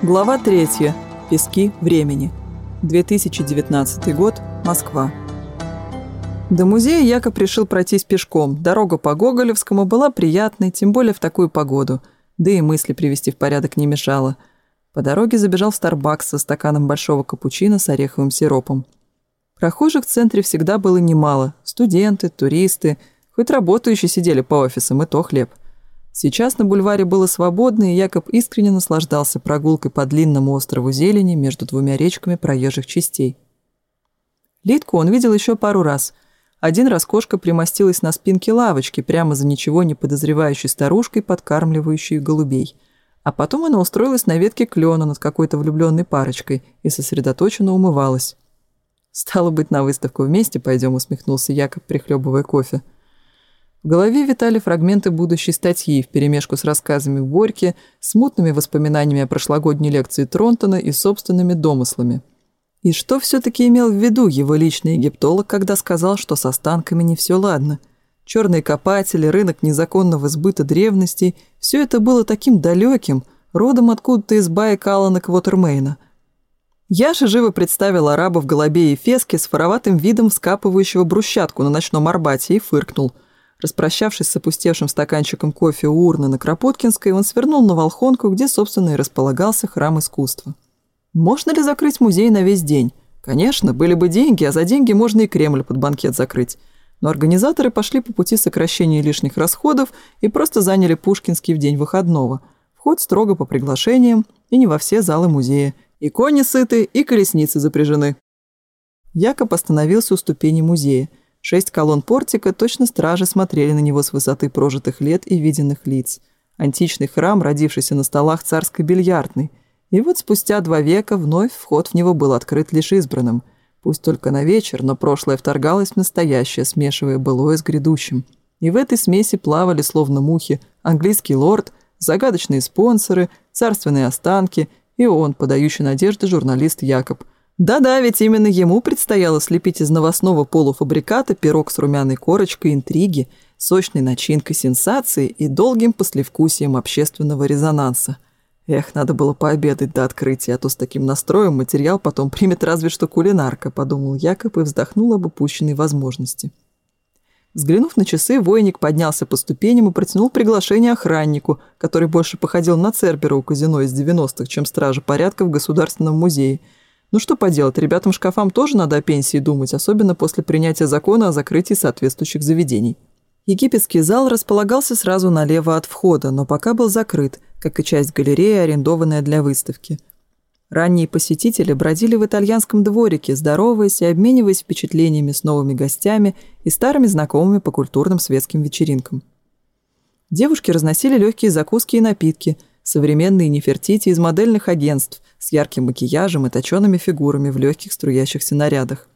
Глава 3. Пески времени. 2019 год. Москва. До музея Якоб решил пройтись пешком. Дорога по Гоголевскому была приятной, тем более в такую погоду. Да и мысли привести в порядок не мешало. По дороге забежал в Starbucks со стаканом большого капучино с ореховым сиропом. Прохожих в центре всегда было немало. Студенты, туристы, хоть работающие сидели по офисам, и то хлеб – Сейчас на бульваре было свободно, и Якоб искренне наслаждался прогулкой по длинному острову зелени между двумя речками проезжих частей. Литку он видел еще пару раз. Один раз кошка примостилась на спинке лавочки, прямо за ничего не подозревающей старушкой, подкармливающей голубей. А потом она устроилась на ветке клена над какой-то влюбленной парочкой и сосредоточенно умывалась. «Стало быть, на выставку вместе пойдем», — усмехнулся Якоб, прихлебывая кофе. В Голове витали фрагменты будущей статьи вперемешку с рассказами Борьки, смутными воспоминаниями о прошлогодней лекции Тронтона и собственными домыслами. И что все-таки имел в виду его личный египтолог, когда сказал, что с останками не все ладно? Черные копатели, рынок незаконного сбыта древностей – все это было таким далеким, родом откуда-то из байкала Алана Квотермейна. Яша живо представил араба в голубе и феске с фароватым видом вскапывающего брусчатку на ночном Арбате и фыркнул – Распрощавшись с опустевшим стаканчиком кофе у урны на Кропоткинской, он свернул на Волхонку, где, собственно, и располагался храм искусства. Можно ли закрыть музей на весь день? Конечно, были бы деньги, а за деньги можно и Кремль под банкет закрыть. Но организаторы пошли по пути сокращения лишних расходов и просто заняли Пушкинский в день выходного. Вход строго по приглашениям и не во все залы музея. И кони сыты, и колесницы запряжены. Якоб остановился у ступени музея – Шесть колонн портика точно стражи смотрели на него с высоты прожитых лет и виденных лиц. Античный храм, родившийся на столах царской бильярдной. И вот спустя два века вновь вход в него был открыт лишь избранным. Пусть только на вечер, но прошлое вторгалось в настоящее, смешивая былое с грядущим. И в этой смеси плавали, словно мухи, английский лорд, загадочные спонсоры, царственные останки и он, подающий надежды журналист Якоб – да-да, ведь именно ему предстояло слепить из новостного полуфабриката пирог с румяной корочкой интриги, сочной начинкой сенсации и долгим послевкусием общественного резонанса. Эх, надо было пообедать до открытия, а то с таким настроем материал потом примет разве что кулинарка, подумал Якоб и вздохнул об упущенной возможности. Взглянув на часы, войник поднялся по ступеням и протянул приглашение охраннику, который больше походил на Цербера у казино из 90-х, чем стража порядка в Государственном музее – ну что поделать, ребятам-шкафам тоже надо о пенсии думать, особенно после принятия закона о закрытии соответствующих заведений. Египетский зал располагался сразу налево от входа, но пока был закрыт, как и часть галереи, арендованная для выставки. Ранние посетители бродили в итальянском дворике, здороваясь и обмениваясь впечатлениями с новыми гостями и старыми знакомыми по культурным светским вечеринкам. Девушки разносили легкие закуски и напитки – современные нефертити из модельных агентств с ярким макияжем и точенными фигурами в легких струящихся нарядах.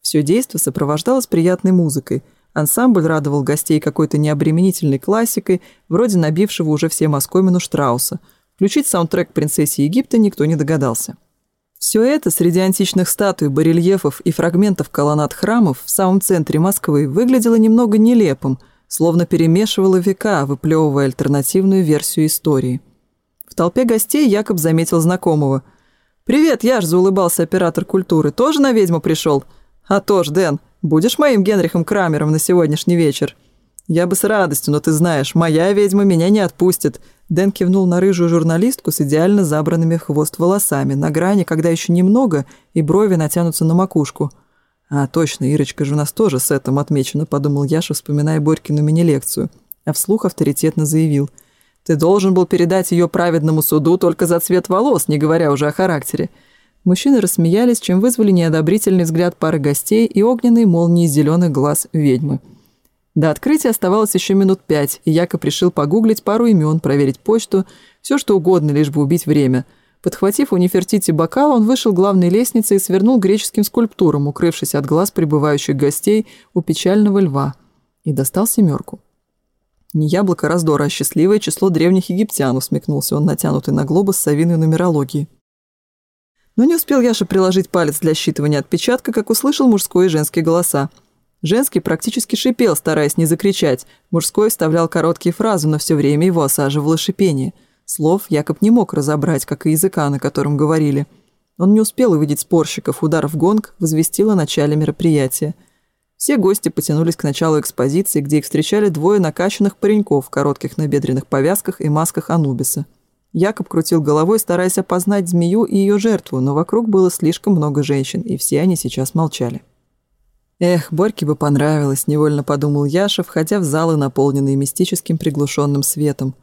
Все действо сопровождалось приятной музыкой. Ансамбль радовал гостей какой-то необременительной классикой, вроде набившего уже всем оскомину Штрауса. Включить саундтрек «Принцессе Египта» никто не догадался. Все это среди античных статуй, барельефов и фрагментов колоннад храмов в самом центре Москвы выглядело немного нелепым, словно перемешивало века, выплевывая альтернативную версию истории – толпе гостей Якоб заметил знакомого. «Привет, я ж заулыбался оператор культуры. Тоже на ведьму пришел? «А то ж, Дэн, будешь моим Генрихом Крамером на сегодняшний вечер?» «Я бы с радостью, но ты знаешь, моя ведьма меня не отпустит». Дэн кивнул на рыжую журналистку с идеально забранными хвост волосами, на грани, когда еще немного, и брови натянутся на макушку. «А, точно, Ирочка же у нас тоже с этим отмечена», — подумал Яша, вспоминая Борькину мини-лекцию. А вслух авторитетно заявил — ты должен был передать ее праведному суду только за цвет волос, не говоря уже о характере». Мужчины рассмеялись, чем вызвали неодобрительный взгляд пары гостей и огненные молнии зеленых глаз ведьмы. До открытия оставалось еще минут пять, и Якоб решил погуглить пару имен, проверить почту, все что угодно, лишь бы убить время. Подхватив у Нефертити бокал, он вышел главной лестницы и свернул греческим скульптурам, укрывшись от глаз прибывающих гостей у печального льва, и достал семерку. Не яблоко раздора, а счастливое число древних египтян, усмехнулся он, натянутый на глобус совиной нумерологии. Но не успел Яша приложить палец для считывания отпечатка, как услышал мужской и женский голоса. Женский практически шипел, стараясь не закричать. Мужской вставлял короткие фразы, но все время его осаживало шипение. Слов Якоб не мог разобрать, как и языка, на котором говорили. Он не успел увидеть спорщиков, удар в гонг возвестил о начале мероприятия. Все гости потянулись к началу экспозиции, где их встречали двое накачанных пареньков в коротких набедренных повязках и масках Анубиса. Якоб крутил головой, стараясь опознать змею и ее жертву, но вокруг было слишком много женщин, и все они сейчас молчали. «Эх, Борьке бы понравилось», — невольно подумал Яша, входя в залы, наполненные мистическим приглушенным светом.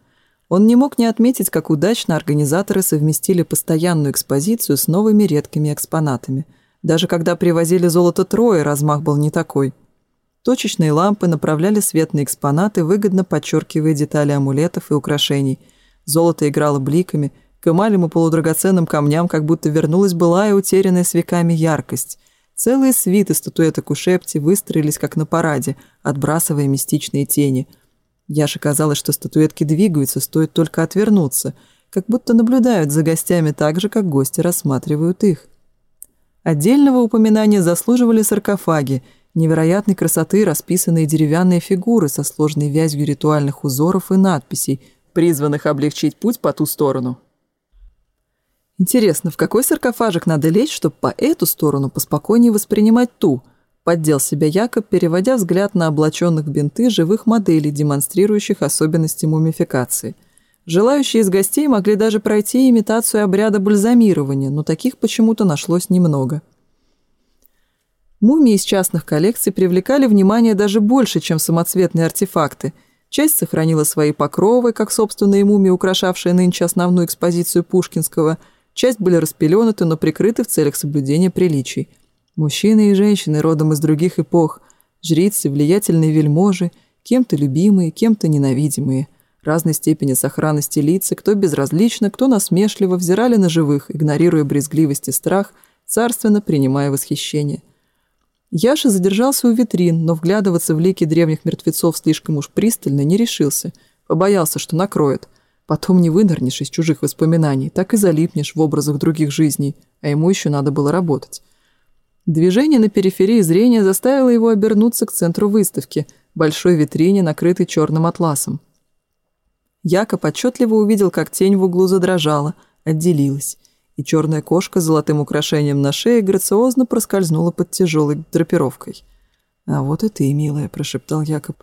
Он не мог не отметить, как удачно организаторы совместили постоянную экспозицию с новыми редкими экспонатами — даже когда привозили золото трое, размах был не такой. Точечные лампы направляли свет на экспонаты, выгодно подчеркивая детали амулетов и украшений. Золото играло бликами, к эмалям и полудрагоценным камням как будто вернулась была и утерянная с веками яркость. Целые свиты статуэток у шепти выстроились как на параде, отбрасывая мистичные тени. Яше казалось, что статуэтки двигаются, стоит только отвернуться, как будто наблюдают за гостями так же, как гости рассматривают их. Отдельного упоминания заслуживали саркофаги, невероятной красоты расписанные деревянные фигуры со сложной вязью ритуальных узоров и надписей, призванных облегчить путь по ту сторону. Интересно, в какой саркофажик надо лечь, чтобы по эту сторону поспокойнее воспринимать ту? Поддел себя Якоб, переводя взгляд на облаченных бинты живых моделей, демонстрирующих особенности мумификации – Желающие из гостей могли даже пройти имитацию обряда бальзамирования, но таких почему-то нашлось немного. Мумии из частных коллекций привлекали внимание даже больше, чем самоцветные артефакты. Часть сохранила свои покровы, как собственные мумии, украшавшие нынче основную экспозицию Пушкинского, часть были распеленуты, но прикрыты в целях соблюдения приличий. Мужчины и женщины родом из других эпох, жрицы, влиятельные вельможи, кем-то любимые, кем-то ненавидимые – разной степени сохранности лица, кто безразлично, кто насмешливо взирали на живых, игнорируя брезгливость и страх, царственно принимая восхищение. Яша задержался у витрин, но вглядываться в лики древних мертвецов слишком уж пристально не решился, побоялся, что накроет. Потом не вынырнешь из чужих воспоминаний, так и залипнешь в образах других жизней, а ему еще надо было работать. Движение на периферии зрения заставило его обернуться к центру выставки, большой витрине, накрытой черным атласом. Якоб отчетливо увидел, как тень в углу задрожала, отделилась, и черная кошка с золотым украшением на шее грациозно проскользнула под тяжелой драпировкой. «А вот и ты, милая», — прошептал Якоб.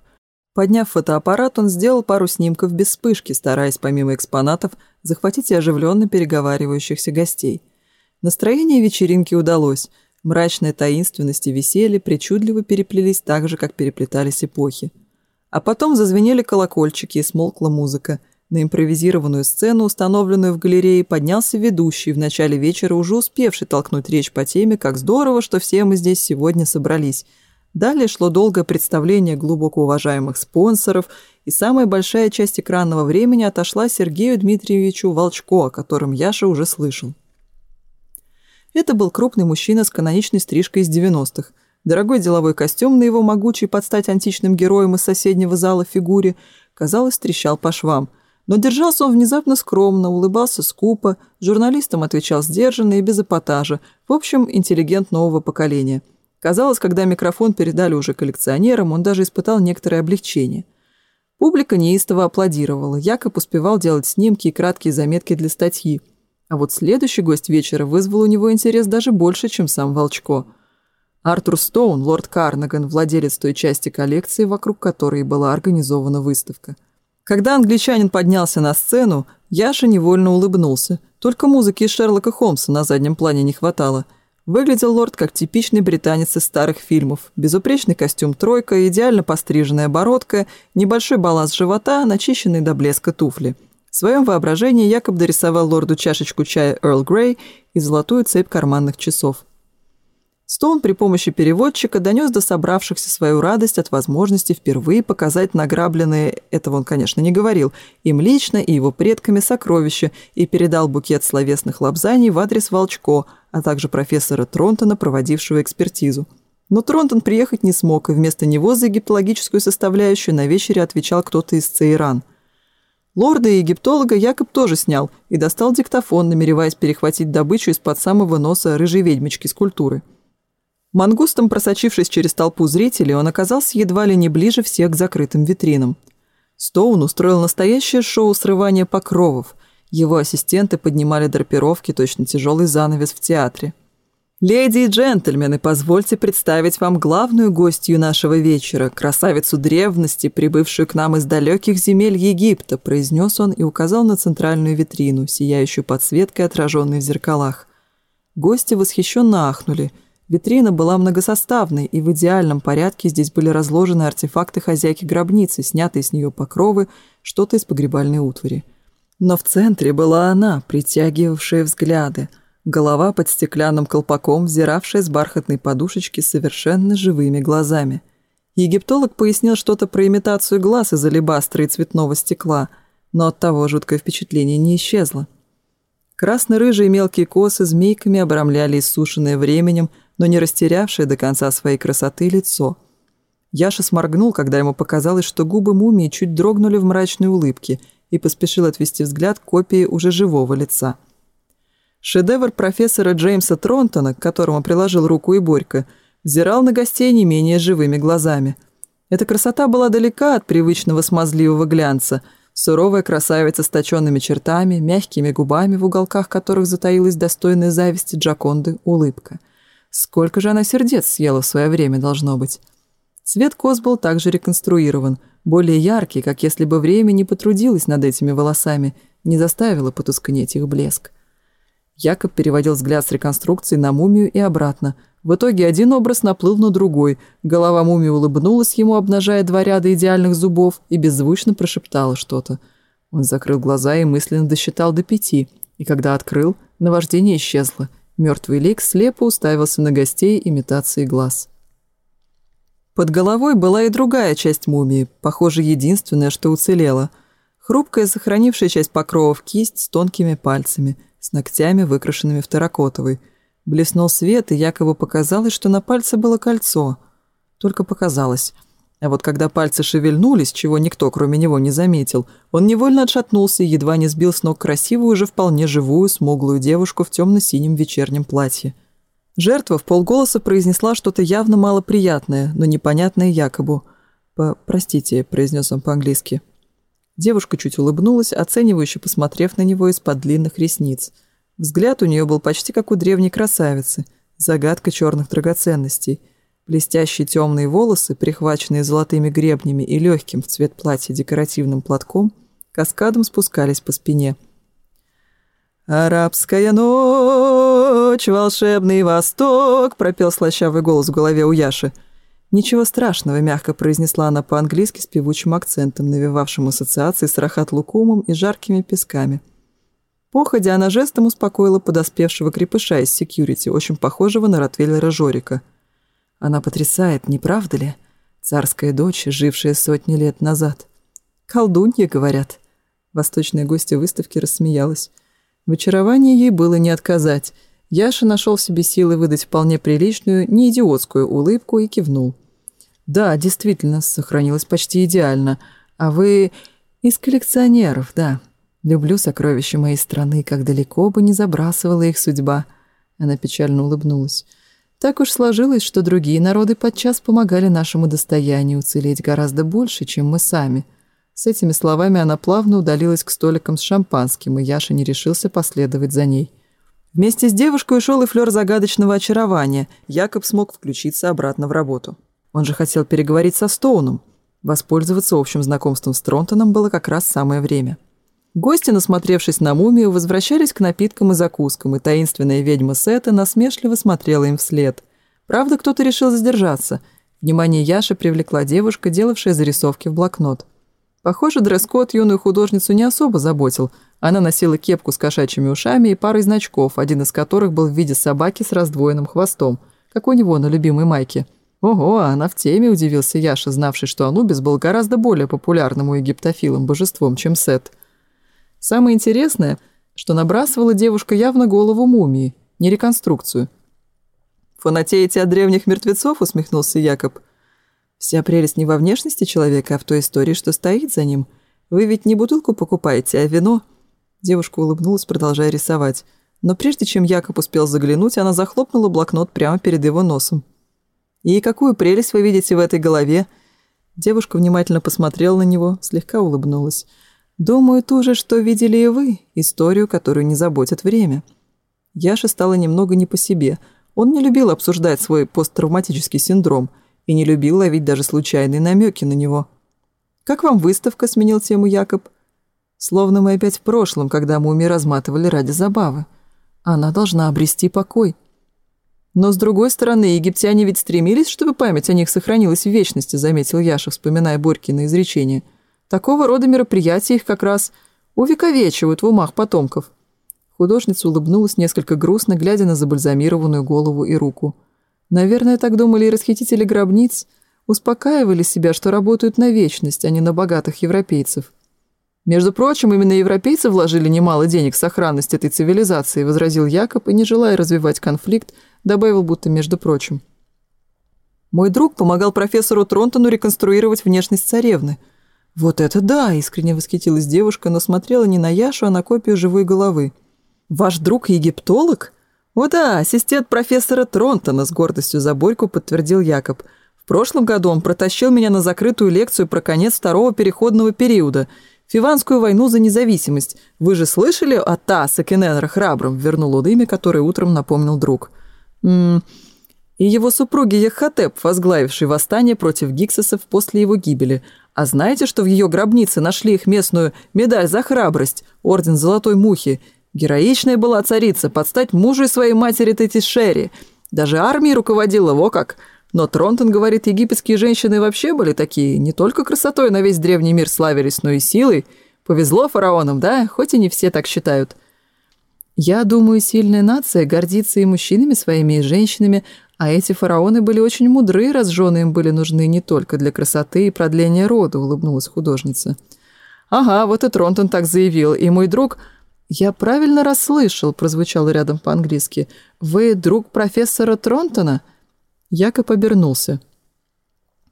Подняв фотоаппарат, он сделал пару снимков без вспышки, стараясь помимо экспонатов захватить и оживленно переговаривающихся гостей. Настроение вечеринки удалось. Мрачная таинственность и веселье причудливо переплелись так же, как переплетались эпохи. А потом зазвенели колокольчики и смолкла музыка. На импровизированную сцену, установленную в галерее, поднялся ведущий, в начале вечера уже успевший толкнуть речь по теме «Как здорово, что все мы здесь сегодня собрались». Далее шло долгое представление глубоко уважаемых спонсоров, и самая большая часть экранного времени отошла Сергею Дмитриевичу Волчко, о котором Яша уже слышал. Это был крупный мужчина с каноничной стрижкой из 90-х – Дорогой деловой костюм на его могучей под стать античным героем из соседнего зала фигуре, казалось, трещал по швам. Но держался он внезапно скромно, улыбался скупо, журналистам отвечал сдержанно и без эпатажа, в общем, интеллигент нового поколения. Казалось, когда микрофон передали уже коллекционерам, он даже испытал некоторое облегчение. Публика неистово аплодировала, Якоб успевал делать снимки и краткие заметки для статьи. А вот следующий гость вечера вызвал у него интерес даже больше, чем сам Волчко – Артур Стоун, лорд Карнаган, владелец той части коллекции, вокруг которой была организована выставка. Когда англичанин поднялся на сцену, Яша невольно улыбнулся. Только музыки Шерлока Холмса на заднем плане не хватало. Выглядел лорд как типичный британец из старых фильмов. Безупречный костюм «тройка», идеально постриженная бородка, небольшой баланс живота, начищенный до блеска туфли. В своем воображении Якоб дорисовал лорду чашечку чая Earl Grey и золотую цепь карманных часов – Стоун при помощи переводчика донес до собравшихся свою радость от возможности впервые показать награбленные, этого он, конечно, не говорил, им лично и его предками сокровища и передал букет словесных лапзаний в адрес Волчко, а также профессора Тронтона, проводившего экспертизу. Но Тронтон приехать не смог, и вместо него за египтологическую составляющую на вечере отвечал кто-то из Цейран. Лорда и египтолога Якоб тоже снял и достал диктофон, намереваясь перехватить добычу из-под самого носа рыжей ведьмочки с культуры. Мангустом, просочившись через толпу зрителей, он оказался едва ли не ближе всех к закрытым витринам. Стоун устроил настоящее шоу срывания покровов. Его ассистенты поднимали драпировки, точно тяжелый занавес в театре. «Леди и джентльмены, позвольте представить вам главную гостью нашего вечера, красавицу древности, прибывшую к нам из далеких земель Египта», произнес он и указал на центральную витрину, сияющую подсветкой, отраженной в зеркалах. Гости восхищенно ахнули – Витрина была многосоставной, и в идеальном порядке здесь были разложены артефакты хозяйки гробницы, снятые с нее покровы, что-то из погребальной утвари. Но в центре была она, притягивавшая взгляды, голова под стеклянным колпаком, взиравшая с бархатной подушечки совершенно живыми глазами. Египтолог пояснил что-то про имитацию глаз из алебастра и цветного стекла, но от того жуткое впечатление не исчезло. Красно-рыжие мелкие косы змейками обрамляли иссушенное временем но не растерявшее до конца своей красоты лицо. Яша сморгнул, когда ему показалось, что губы мумии чуть дрогнули в мрачной улыбке и поспешил отвести взгляд к копии уже живого лица. Шедевр профессора Джеймса Тронтона, к которому приложил руку и Борька, взирал на гостей не менее живыми глазами. Эта красота была далека от привычного смазливого глянца. Суровая красавица с точенными чертами, мягкими губами, в уголках которых затаилась достойная зависти Джаконды улыбка – Сколько же она сердец съела в свое время, должно быть. Цвет коз был также реконструирован, более яркий, как если бы время не потрудилось над этими волосами, не заставило потускнеть их блеск. Якоб переводил взгляд с реконструкции на мумию и обратно. В итоге один образ наплыл на другой. Голова мумии улыбнулась ему, обнажая два ряда идеальных зубов, и беззвучно прошептала что-то. Он закрыл глаза и мысленно досчитал до пяти. И когда открыл, наваждение исчезло – Мертвый Лик слепо уставился на гостей имитацией глаз. Под головой была и другая часть мумии, похоже, единственная, что уцелела. Хрупкая, сохранившая часть покрова в кисть с тонкими пальцами, с ногтями, выкрашенными в терракотовый. Блеснул свет, и якобы показалось, что на пальце было кольцо. Только показалось – а Вот когда пальцы шевельнулись, чего никто, кроме него, не заметил, он невольно отшатнулся и едва не сбил с ног красивую, уже вполне живую, смуглую девушку в темно-синем вечернем платье. Жертва в полголоса произнесла что-то явно малоприятное, но непонятное якобы. По «Простите», — произнес он по-английски. Девушка чуть улыбнулась, оценивающе посмотрев на него из-под длинных ресниц. Взгляд у нее был почти как у древней красавицы. Загадка черных драгоценностей — блестящие темные волосы, прихваченные золотыми гребнями и легким в цвет платья декоративным платком, каскадом спускались по спине. «Арабская ночь, волшебный восток!» — пропел слащавый голос в голове у Яши. «Ничего страшного», — мягко произнесла она по-английски с певучим акцентом, навевавшим ассоциации с рахат-лукумом и жаркими песками. Походя, она жестом успокоила подоспевшего крепыша из секьюрити, очень похожего на ротвейлера Жорика — она потрясает, не правда ли? Царская дочь, жившая сотни лет назад. Колдунья, говорят. Восточная гостья выставки рассмеялась. В очаровании ей было не отказать. Яша нашел в себе силы выдать вполне приличную, не идиотскую улыбку и кивнул. «Да, действительно, сохранилась почти идеально. А вы из коллекционеров, да. Люблю сокровища моей страны, как далеко бы не забрасывала их судьба». Она печально улыбнулась. Так уж сложилось, что другие народы подчас помогали нашему достоянию уцелеть гораздо больше, чем мы сами. С этими словами она плавно удалилась к столикам с шампанским, и Яша не решился последовать за ней. Вместе с девушкой ушел и флер загадочного очарования. Якоб смог включиться обратно в работу. Он же хотел переговорить со Стоуном. Воспользоваться общим знакомством с Тронтоном было как раз самое время. Гости, насмотревшись на мумию, возвращались к напиткам и закускам, и таинственная ведьма Сета насмешливо смотрела им вслед. Правда, кто-то решил задержаться. Внимание Яши привлекла девушка, делавшая зарисовки в блокнот. Похоже, дресс-код юную художницу не особо заботил. Она носила кепку с кошачьими ушами и парой значков, один из которых был в виде собаки с раздвоенным хвостом, как у него на любимой майке. Ого, она в теме, удивился Яша, знавший, что Анубис был гораздо более популярным у египтофилом божеством, чем Сет. Самое интересное, что набрасывала девушка явно голову мумии, не реконструкцию. «Фанатеете от древних мертвецов?» — усмехнулся Якоб. «Вся прелесть не во внешности человека, а в той истории, что стоит за ним. Вы ведь не бутылку покупаете, а вино». Девушка улыбнулась, продолжая рисовать. Но прежде чем Якоб успел заглянуть, она захлопнула блокнот прямо перед его носом. «И какую прелесть вы видите в этой голове?» Девушка внимательно посмотрела на него, слегка улыбнулась. Думаю, то же, что видели и вы, историю, которую не заботит время. Яша стало немного не по себе. Он не любил обсуждать свой посттравматический синдром и не любил ловить даже случайные намеки на него. «Как вам выставка?» – сменил тему Якоб. «Словно мы опять в прошлом, когда мумии разматывали ради забавы. Она должна обрести покой». «Но, с другой стороны, египтяне ведь стремились, чтобы память о них сохранилась в вечности», – заметил Яша, вспоминая Борькины изречения. Такого рода мероприятия их как раз увековечивают в умах потомков. Художница улыбнулась несколько грустно, глядя на забальзамированную голову и руку. Наверное, так думали и расхитители гробниц, успокаивали себя, что работают на вечность, а не на богатых европейцев. «Между прочим, именно европейцы вложили немало денег в сохранность этой цивилизации», возразил Якоб и, не желая развивать конфликт, добавил будто «между прочим». Мой друг помогал профессору Тронтону реконструировать внешность царевны – вот это да!» – искренне восхитилась девушка, но смотрела не на Яшу, а на копию живой головы. «Ваш друг египтолог?» «О да, ассистент профессора Тронтона», – с гордостью за Борьку подтвердил Якоб. «В прошлом году он протащил меня на закрытую лекцию про конец второго переходного периода, Фиванскую войну за независимость. Вы же слышали о Тасс и храбром?» – вернул он имя, которое утром напомнил друг. «Ммм...» и его супруге Яхотеп, возглавивший восстание против Гиксосов после его гибели, а знаете, что в ее гробнице нашли их местную медаль за храбрость, орден золотой мухи? Героичная была царица, подстать мужу и своей матери Тети Шерри. Даже армией руководила, во как. Но Тронтон говорит, египетские женщины вообще были такие, не только красотой на весь древний мир славились, но и силой. Повезло фараонам, да, хоть и не все так считают. Я думаю, сильная нация гордится и мужчинами своими, и женщинами, а эти фараоны были очень мудры, раз жены им были нужны не только для красоты и продления рода, улыбнулась художница. Ага, вот и Тронтон так заявил, и мой друг... «Я правильно расслышал», — прозвучало рядом по-английски. «Вы друг профессора Тронтона?» Якоб обернулся.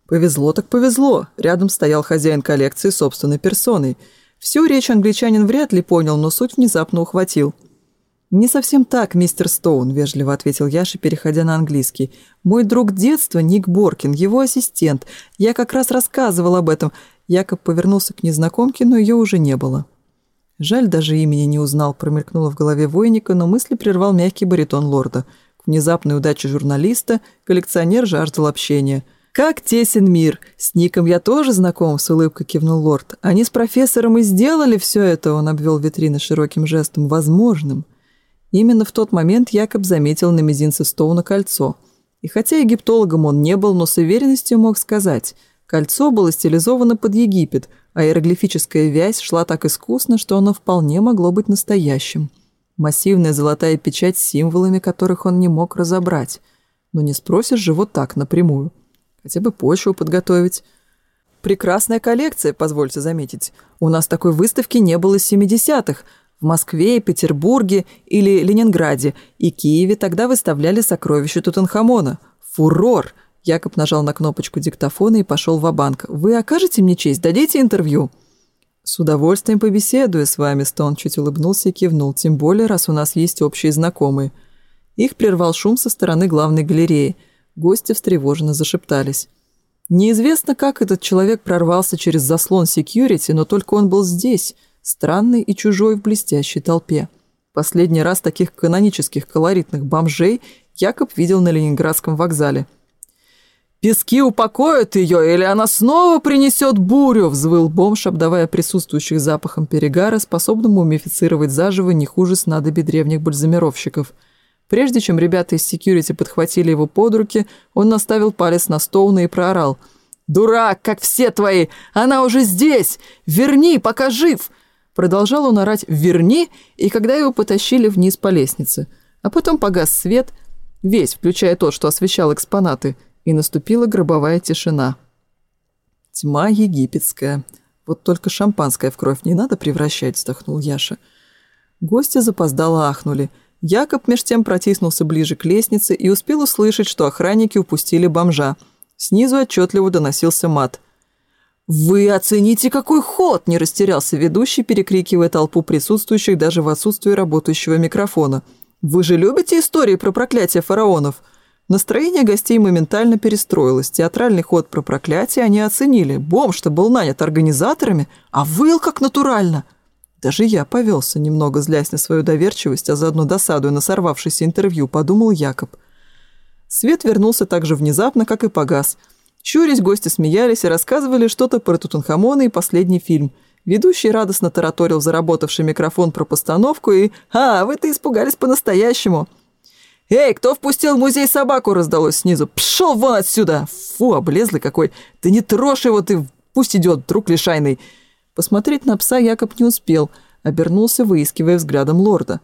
Повезло так повезло. Рядом стоял хозяин коллекции собственной персоной. Всю речь англичанин вряд ли понял, но суть внезапно ухватил. «Не совсем так, мистер Стоун», — вежливо ответил Яша, переходя на английский. «Мой друг детства Ник Боркин, его ассистент. Я как раз рассказывал об этом». Якоб повернулся к незнакомке, но ее уже не было. Жаль, даже имени не узнал, промелькнуло в голове войника, но мысли прервал мягкий баритон лорда. К внезапной удаче журналиста коллекционер жаждал общения. «Как тесен мир! С Ником я тоже знаком», — с улыбкой кивнул лорд. «Они с профессором и сделали все это», — он обвел витрины широким жестом, — «возможным». Именно в тот момент Якоб заметил на мизинце Стоуна кольцо. И хотя египтологом он не был, но с уверенностью мог сказать, кольцо было стилизовано под Египет, а иероглифическая вязь шла так искусно, что оно вполне могло быть настоящим. Массивная золотая печать с символами, которых он не мог разобрать. Но не спросишь же вот так напрямую. Хотя бы почву подготовить. Прекрасная коллекция, позвольте заметить. У нас такой выставки не было с 70-х, в Москве, Петербурге или Ленинграде и Киеве тогда выставляли сокровища Тутанхамона. Фурор! Якоб нажал на кнопочку диктофона и пошел в банк «Вы окажете мне честь? Дадите интервью?» «С удовольствием побеседую с вами», — Стоун чуть улыбнулся и кивнул, «тем более, раз у нас есть общие знакомые». Их прервал шум со стороны главной галереи. Гости встревоженно зашептались. Неизвестно, как этот человек прорвался через заслон Security, но только он был здесь — странный и чужой в блестящей толпе. Последний раз таких канонических колоритных бомжей Якоб видел на Ленинградском вокзале. «Пески упокоят ее, или она снова принесет бурю!» — взвыл бомж, обдавая присутствующих запахом перегара, способным мумифицировать заживо не хуже снадоби древних бальзамировщиков. Прежде чем ребята из секьюрити подхватили его под руки, он наставил палец на Стоуна и проорал — «Дурак, как все твои! Она уже здесь! Верни, пока жив! продолжал он орать «Верни!» и когда его потащили вниз по лестнице. А потом погас свет, весь, включая тот, что освещал экспонаты, и наступила гробовая тишина. «Тьма египетская. Вот только шампанское в кровь не надо превращать», — вздохнул Яша. Гости запоздало ахнули. Якоб меж тем протиснулся ближе к лестнице и успел услышать, что охранники упустили бомжа. Снизу отчетливо доносился мат — «Вы оцените, какой ход!» – не растерялся ведущий, перекрикивая толпу присутствующих даже в отсутствии работающего микрофона. «Вы же любите истории про проклятие фараонов?» Настроение гостей моментально перестроилось. Театральный ход про проклятие они оценили. Бомж, что был нанят организаторами, а выл как натурально. Даже я повелся, немного злясь на свою доверчивость, а заодно досадуя на сорвавшееся интервью, подумал Якоб. Свет вернулся так же внезапно, как и погас – Щурясь, гости смеялись и рассказывали что-то про Тутанхамона и последний фильм. Ведущий радостно тараторил заработавший микрофон про постановку и «А, вы-то испугались по-настоящему!» «Эй, кто впустил в музей собаку?» раздалось снизу. «Пшел вон отсюда!» «Фу, облезлый какой! Ты не трожь его, ты пусть идет, друг лишайный!» Посмотреть на пса Якоб не успел, обернулся, выискивая взглядом лорда.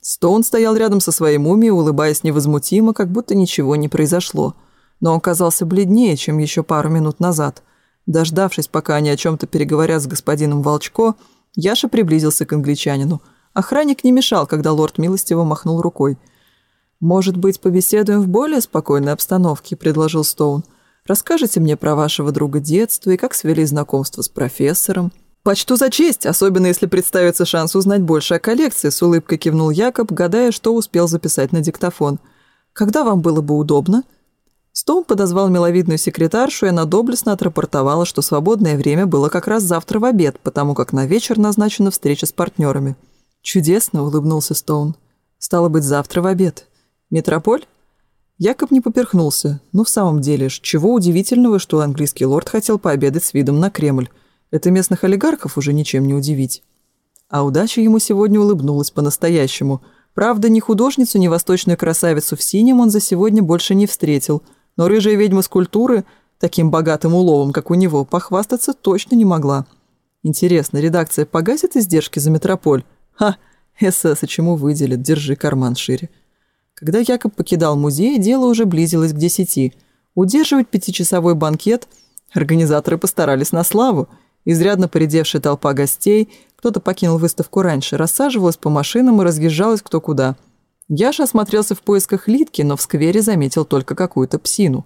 Стоун стоял рядом со своей мумией, улыбаясь невозмутимо, как будто ничего не произошло. «Пшел!» но он казался бледнее, чем еще пару минут назад. Дождавшись, пока они о чем-то переговорят с господином Волчко, Яша приблизился к англичанину. Охранник не мешал, когда лорд милостиво махнул рукой. «Может быть, побеседуем в более спокойной обстановке», — предложил Стоун. «Расскажите мне про вашего друга детства и как свели знакомство с профессором». «Почту за честь, особенно если представится шанс узнать больше о коллекции», — с улыбкой кивнул Якоб, гадая, что успел записать на диктофон. «Когда вам было бы удобно?» Стоун подозвал миловидную секретаршу, и она доблестно отрапортовала, что свободное время было как раз завтра в обед, потому как на вечер назначена встреча с партнерами. «Чудесно!» — улыбнулся Стоун. «Стало быть, завтра в обед. Метрополь?» Якоб не поперхнулся. Ну, в самом деле ж, чего удивительного, что английский лорд хотел пообедать с видом на Кремль. Это местных олигархов уже ничем не удивить. А удача ему сегодня улыбнулась по-настоящему. Правда, ни художницу, ни восточную красавицу в синем он за сегодня больше не встретил — но рыжая ведьма с культуры таким богатым уловом, как у него, похвастаться точно не могла. Интересно, редакция погасит издержки за метрополь? Ха, СС, а чему выделят? держи карман шире. Когда Якоб покидал музей, дело уже близилось к десяти. Удерживать пятичасовой банкет организаторы постарались на славу. Изрядно поредевшая толпа гостей, кто-то покинул выставку раньше, рассаживалась по машинам и разъезжалась кто куда – Яша осмотрелся в поисках Литки, но в сквере заметил только какую-то псину.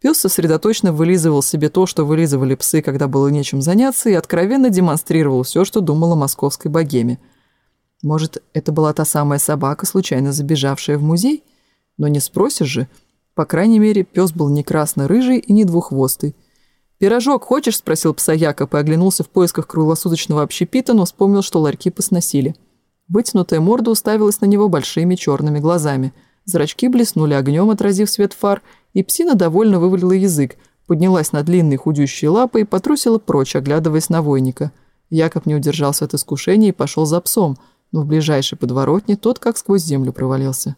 Пес сосредоточенно вылизывал себе то, что вылизывали псы, когда было нечем заняться, и откровенно демонстрировал все, что думал о московской богеме. Может, это была та самая собака, случайно забежавшая в музей? Но не спросишь же. По крайней мере, пес был не красно-рыжий и не двухвостый. «Пирожок хочешь?» – спросил пса Якоб и оглянулся в поисках круглосуточного общепита, но вспомнил, что ларьки посносили. Вытянутая морда уставилась на него большими черными глазами. Зрачки блеснули огнем, отразив свет фар, и псина довольно вывалила язык, поднялась на длинные худющей лапы и потрусила прочь, оглядываясь на войника. Якоб не удержался от искушения и пошел за псом, но в ближайшей подворотне тот как сквозь землю провалился.